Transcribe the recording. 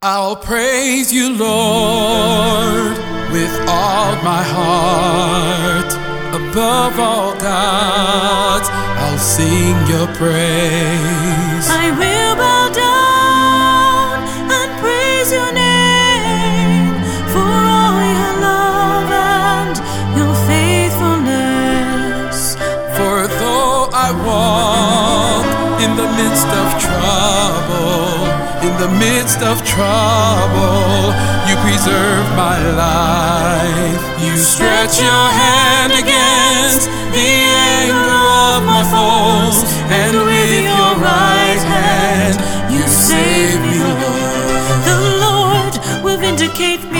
I'll praise you, Lord, with all my heart. Above all gods, I'll sing your praise. I will bow down and praise your name for all your love and your faithfulness. For though I walk in the midst of trouble, the midst of trouble, you preserve my life. You stretch your hand against the anger of my foes, and with your right hand you save me, Lord. The Lord will vindicate me.